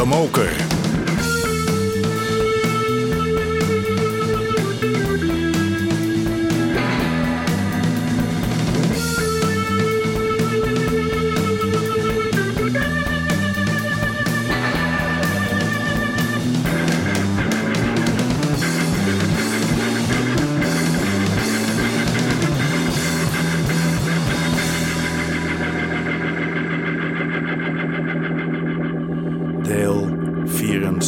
De Moker.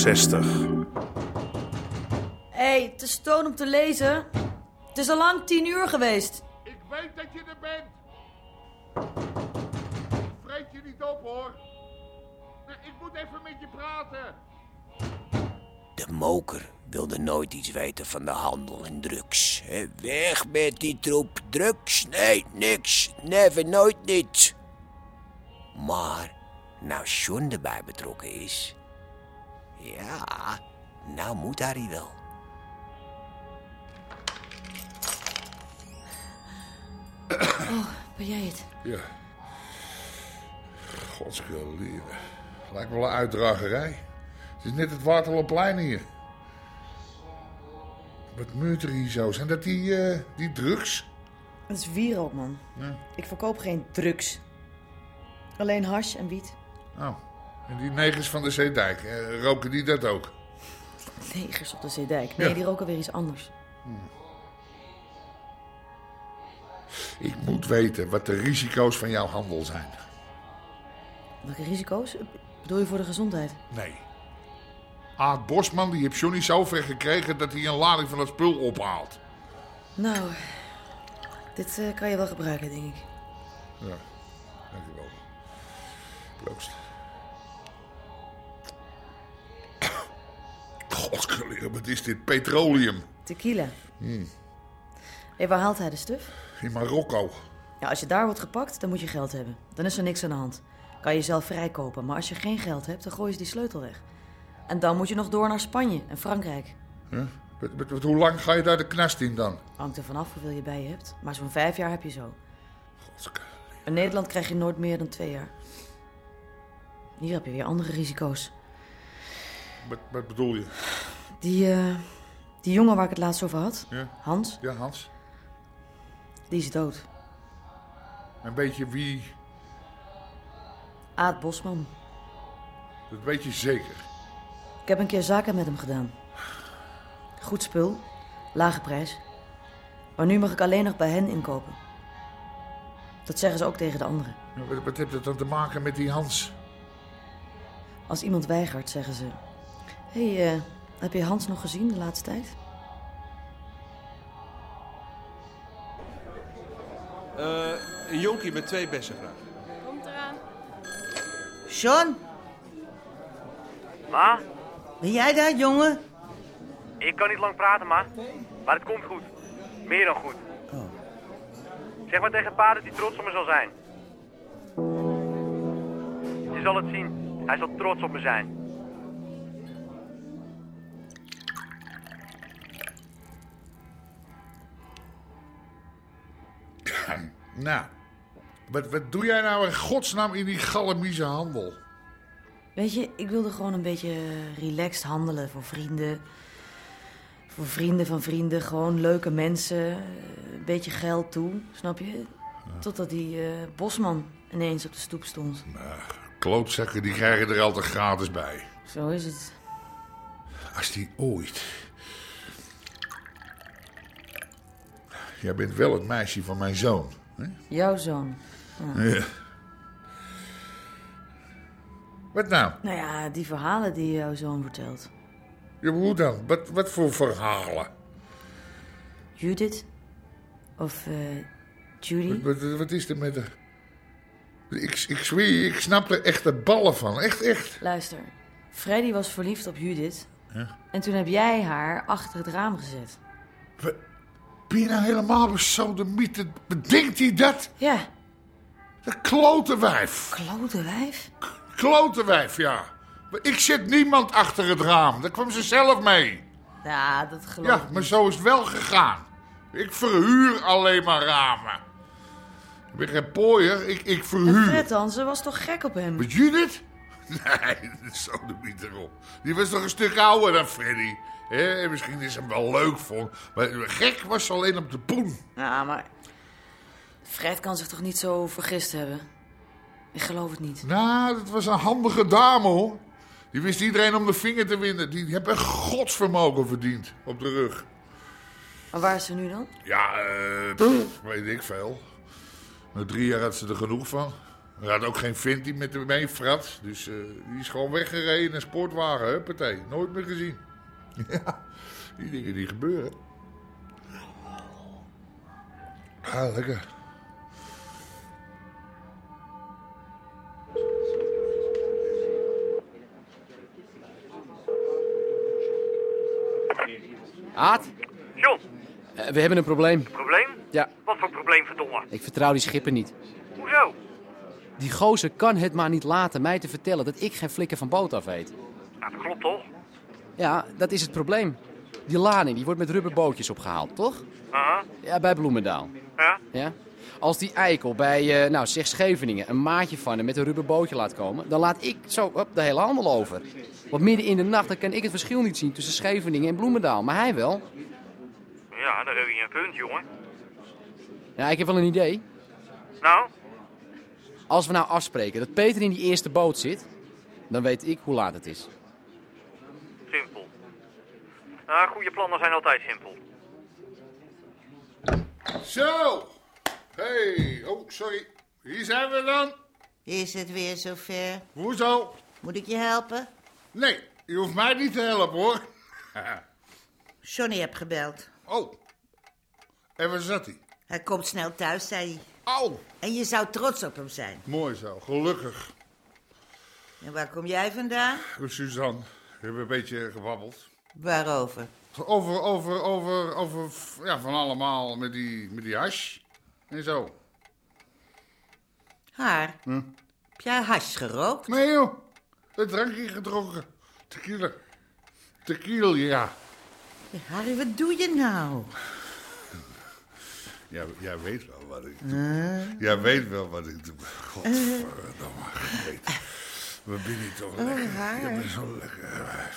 64. Hé, hey, te stoon om te lezen. Het is al lang tien uur geweest. Ik weet dat je er bent. Vreet je niet op, hoor. Nee, ik moet even met je praten. De moker wilde nooit iets weten van de handel in drugs. Weg met die troep drugs. Nee, niks. Never, nooit niet. Maar, nou John erbij betrokken is... Ja, nou moet hij wel. Ben jij het? Ja. Godsgelieven. Lijkt wel een uitdragerij. Het is net het Waterloopplein hier. Wat meurt er hier zo? Zijn dat die, eh, die drugs? Het is wierook, man. Ja. Ik verkoop geen drugs. Alleen hash en wiet. Oh. En die negers van de Zeedijk, eh, roken die dat ook? Negers op de Zeedijk. Nee, Ja. die roken weer iets anders. Ik moet weten wat de risico's van jouw handel zijn. Welke risico's? Bedoel je voor de gezondheid? Nee. Aad Bosman die heeft Johnny zo ver gekregen dat hij een lading van dat spul ophaalt. Nou, dit eh, kan je wel gebruiken, denk ik. Ja, dankjewel. Proost. Wat is dit? Petroleum. Tequila. Hé, waar haalt hij de stuf? In Marokko. Ja, als je daar wordt gepakt, dan moet je geld hebben. Dan is er niks aan de hand. Kan je zelf vrijkopen. Maar als je geen geld hebt, dan gooi je die sleutel weg. En dan moet je nog door naar Spanje en Frankrijk. Huh? Wat- hoe lang ga je daar de knast in dan? Hangt er vanaf hoeveel je bij je hebt. Maar zo'n vijf jaar heb je zo. In Nederland krijg je nooit meer dan twee jaar. Hier heb je weer andere risico's. Wat, wat bedoel je? Die, eh, die jongen waar ik het laatst over had, Ja, Hans, ja Hans? die is dood. En weet je wie? Aad Bosman. Dat weet je zeker. Ik heb een keer zaken met hem gedaan. Goed spul, lage prijs. Maar nu mag ik alleen nog bij hen inkopen. Dat zeggen ze ook tegen de anderen. Ja, Wat, wat heeft dat dan te maken met die Hans? Als iemand weigert, zeggen ze... Hé, hey, eh, heb je Hans nog gezien de laatste tijd? Eh, een jonkie met twee bessen graag. Komt eraan. John, Ma, ben jij daar, jongen? ik kan niet lang praten, ma. Maar het komt goed. Meer dan goed. Zeg maar tegen pa dat hij trots op me zal zijn. Je zal het zien. Hij zal trots op me zijn. Nou, wat, wat doe jij nou in godsnaam in die galamieze handel? Weet je, ik wilde gewoon een beetje relaxed handelen voor vrienden. Voor vrienden van vrienden, gewoon leuke mensen. eh, Een beetje geld toe, snap je? Totdat die eh, bosman ineens op de stoep stond. Klootzakken, die krijgen er altijd gratis bij. Zo is het. Als die ooit... Jij bent wel het meisje van mijn zoon. Hè? Jouw zoon. Ja. Wat nou? Nou ja, die verhalen die jouw zoon vertelt. Ja, hoe dan? Wat, wat voor verhalen? Judith? Of eh, Judy? Wat, wat, wat is er met haar? Ik, ik zweer ik snap er echt de ballen van. Echt, echt. Luister, Freddy was verliefd op Judith. En toen heb jij haar achter het raam gezet. Wat, nou helemaal besodemiet? Bedenkt hij dat? Ja, Dat klote wijf. klote wijf. Klote wijf, ja. Maar Ik zet niemand achter het raam. Daar kwam ze zelf mee. Ja, dat geloof Ja, ik maar niet. zo is het wel gegaan. Ik verhuur alleen maar ramen. Ik ben geen pooier, ik, ik En verhuur. Fred dan, ze was toch gek op hem? Met Judith? Nee, zo de erop. Die was toch een stuk ouder dan Freddy. Misschien is hem wel leuk voor. Maar gek was ze alleen op de poen. Ja, maar... Fred kan zich toch niet zo vergist hebben? Ik geloof het niet. Nou, dat was een handige dame hoor. Die wist iedereen om de vinger te winnen. Die heeft echt godsvermogen verdiend op de rug. Maar waar is ze nu dan? Ja, eh, pff, weet ik veel. Na drie jaar had ze er genoeg van. Er had ook geen vent die met hem mee frat. Dus eh, die is gewoon weggereden in een sportwagen. Huppatee, nooit meer gezien. Ja, die dingen die gebeuren. Ah, lekker. Aad, John, eh, we hebben een probleem. probleem? Ja, Wat voor probleem, verdomme? ik vertrouw die schipper niet. Hoezo? Die gozer kan het maar niet laten mij te vertellen dat ik geen flikker van boot af weet. Nou, dat klopt toch? Ja, dat is het probleem. Die lading die wordt met rubberbootjes opgehaald, toch? Aha, Ja, bij Bloemendaal. ja. Ja? Als die eikel bij, eh, nou zeg Scheveningen, een maatje van hem met een rubberbootje laat komen, dan laat ik zo op de hele handel over. Want midden in de nacht dan kan ik het verschil niet zien tussen Scheveningen en Bloemendaal, maar hij wel. Ja, daar heb je een punt, jongen. Ja, ik heb wel een idee. Nou, Als we nou afspreken dat Peter in die eerste boot zit, dan weet ik hoe laat het is. Nou, goede plannen zijn altijd simpel. Zo. Hey, oh, sorry. Hier zijn we dan. Is het weer zover? Hoezo? Moet ik je helpen? Nee, je hoeft mij niet te helpen hoor. Johnny heb gebeld. Oh. En waar zat hij? Hij komt snel thuis, zei hij. Au. En je zou trots op hem zijn. Mooi zo, gelukkig. En waar kom jij vandaan? Suzanne, we hebben een beetje gebabbeld. Waarover? Over, over, over, over, ja, van allemaal met die, met die hash en zo. Haar? Heb jij hash gerookt? Nee joh, een drankje gedronken. Tequila. Tequila, ja. Harry, wat doe je nou? Ja, jij weet wel wat ik doe. Jij weet wel wat ik doe. Godverdomme, weet. We binnen toch lekker. Je bent zo lekker.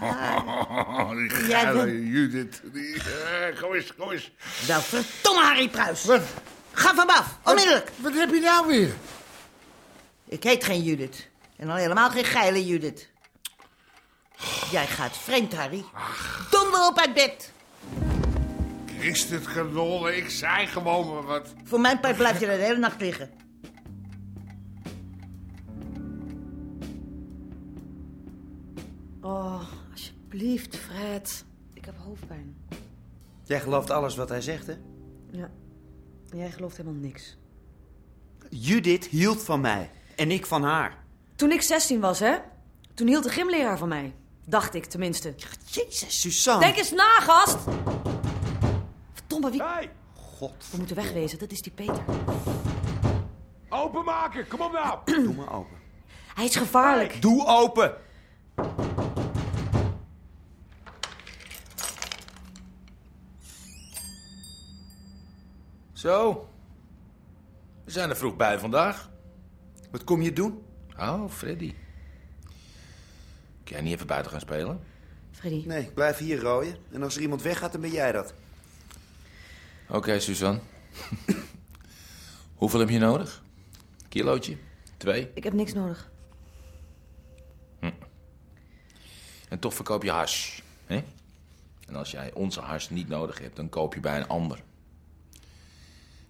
Oh, die geile bent- Judith. Die, eh, kom eens, kom eens. Wel verdomme Harry Pruis. Wat, Ga van af, onmiddellijk. wat heb je nou weer? Ik heet geen Judith. En al helemaal geen geile Judith. Jij gaat vreemd, Harry. Donder op uit bed. Christ het ik zei gewoon maar wat. Voor mijn part blijf je de hele nacht liggen. Oh, alsjeblieft, Fred. Ik heb hoofdpijn. Jij gelooft alles wat hij zegt, hè? Ja. Jij gelooft helemaal niks. Judith hield van mij. En ik van haar. Toen ik 16 was, hè? Toen hield de gymleraar van mij. Dacht ik tenminste. Jezus, Suzanne. Denk eens na, gast! Verdomme, wie... God. We moeten wegwezen, dat is die Peter. Openmaken, kom op nou! Doe maar open. Hij is gevaarlijk. Doe open! Zo. We zijn er vroeg bij vandaag. Wat kom je doen? Oh, Freddy. Kun jij niet even buiten gaan spelen? Freddy, Nee, ik blijf hier rooien. En als er iemand weggaat, dan ben jij dat. Oké, Suzanne. Hoeveel heb je nodig? Kilootje? Twee? ik heb niks nodig. En toch verkoop je hash. Hè? En als jij onze hash niet nodig hebt, dan koop je bij een ander.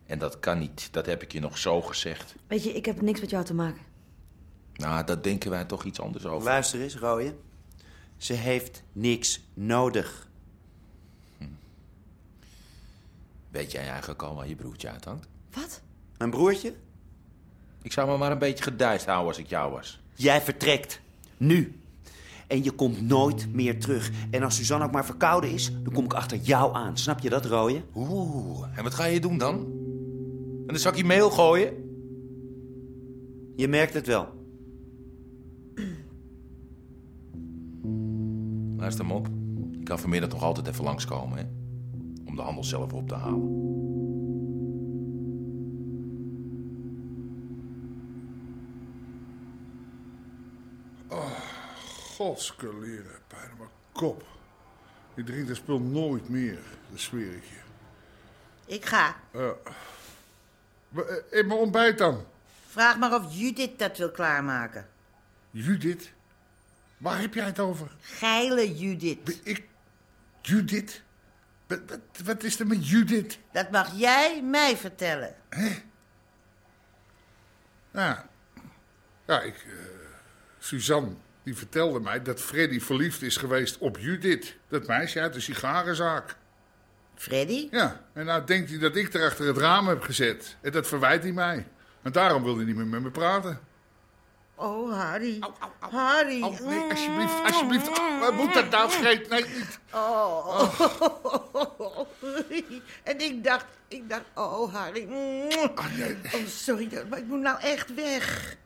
En dat kan niet. Dat heb ik je nog zo gezegd. Weet je, ik heb niks met jou te maken. Nou, daar denken wij toch iets anders over. Luister eens, rooien. Ze heeft niks nodig. Weet jij eigenlijk al waar je broertje uithangt? Wat? Mijn broertje? Ik zou me maar een beetje gedijst houden als ik jou was. Jij vertrekt. Nu. En je komt nooit meer terug. En als Suzanne ook maar verkouden is, dan kom ik achter jou aan. Snap je dat, rooien? Oeh, en wat ga je doen dan? En een zakje meel gooien? Je merkt het wel. Luister hem op. Je kan vanmiddag nog altijd even langskomen, hè? Om de handel zelf op te halen. Godskeleren, pijn op mijn kop. Ik drink dat spul nooit meer, dat zweer ik je. Ik ga. Uh, in mijn ontbijt dan? Vraag maar of Judith dat wil klaarmaken. Judith? Waar heb jij het over? Geile Judith. Ik... Judith? Wat, wat, wat, is er met Judith? Dat mag jij mij vertellen. Hè? Ja. Ja, ik... Uh, Suzanne, die vertelde mij dat Freddy verliefd is geweest op Judith. Dat meisje uit de sigarenzaak. Freddy? Ja, en nou denkt hij dat ik er achter het raam heb gezet. En dat verwijt hij mij. En daarom wil hij niet meer met me praten. Oh, Harry. Au, au, au. Harry. Oh, nee, alsjeblieft, alsjeblieft. Oh, moet dat nou scheet? Nee, niet. Oh. oh. En ik dacht, ik dacht, oh, Harry. Oh, nee. oh, sorry, maar ik moet nou echt weg.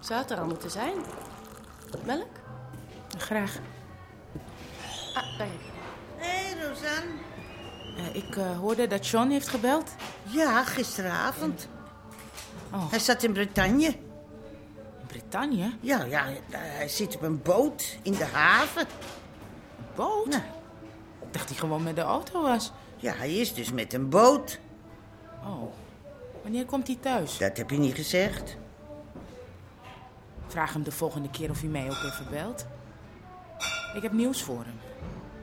Zou het er al moeten zijn? Melk? Graag. Ah, je. Hé, hey, Rosanne. Uh, ik uh, hoorde dat John heeft gebeld. Ja, gisteravond. Oh. Hij zat in Bretagne. In Bretagne? Ja, ja, hij zit op een boot in de haven. Een boot? Nou. Ik dacht hij gewoon met de auto was. Ja, hij is dus met een boot. Oh. Wanneer komt hij thuis? Dat heb je niet gezegd. Vraag hem de volgende keer of hij mij ook even belt. Ik heb nieuws voor hem.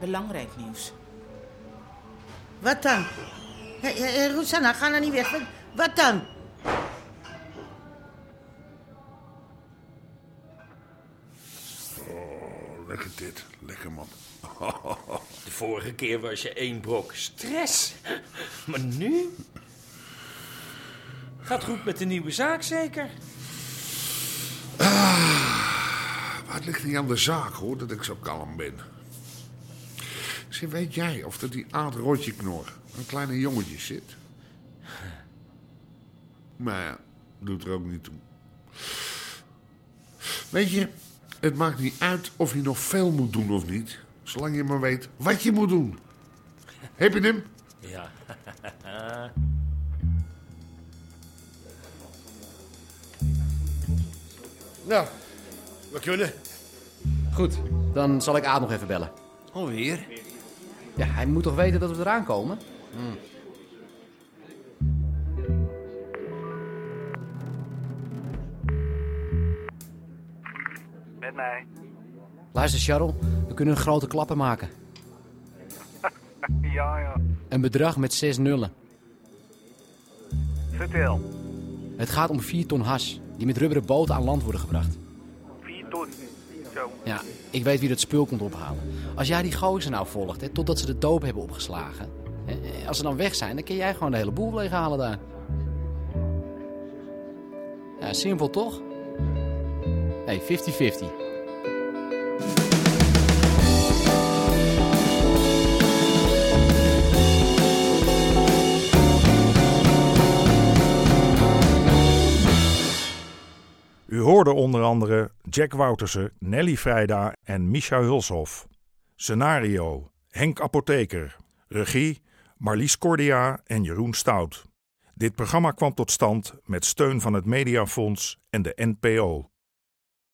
Belangrijk nieuws. Wat dan? Hey, hey, Rosanna, ga nou niet weg. Wat dan? Oh, lekker dit. Lekker man. De vorige keer was je één brok stress. Maar nu? Gaat goed met de nieuwe zaak zeker? Ah, maar het ligt niet aan de zaak hoor, dat ik zo kalm ben. Zeg, weet jij of dat die Aad Rotjeknor een kleine jongetje zit? Maar ja, doet er ook niet toe. Weet je, het maakt niet uit of je nog veel moet doen of niet. Zolang je maar weet wat je moet doen. Heb je hem? Ja. nou, we kunnen. Goed, dan zal ik Aad nog even bellen. Alweer? Ja, hij moet toch weten dat we eraan komen? Hmm. Met mij. Luister, Charles, we kunnen een grote klappen maken. ja, ja. Een bedrag met zes nullen. Vertel. Het gaat om vier ton has, die met rubberen boten aan land worden gebracht. Vier ton. Ja, ik weet wie dat spul komt ophalen. Als jij die gozer nou volgt, hè, totdat ze de doop hebben opgeslagen... Hè, als ze dan weg zijn, dan kun jij gewoon de hele boel leeghalen daar. Ja, simpel toch? Hey, 50-50. U hoorde onder andere Jack Woutersen, Nelly Vrijda en Misha Hulshoff. Scenario: Henk Apotheker. Regie: Marlies Cordia en Jeroen Stout. Dit programma kwam tot stand met steun van het Mediafonds en de NPO.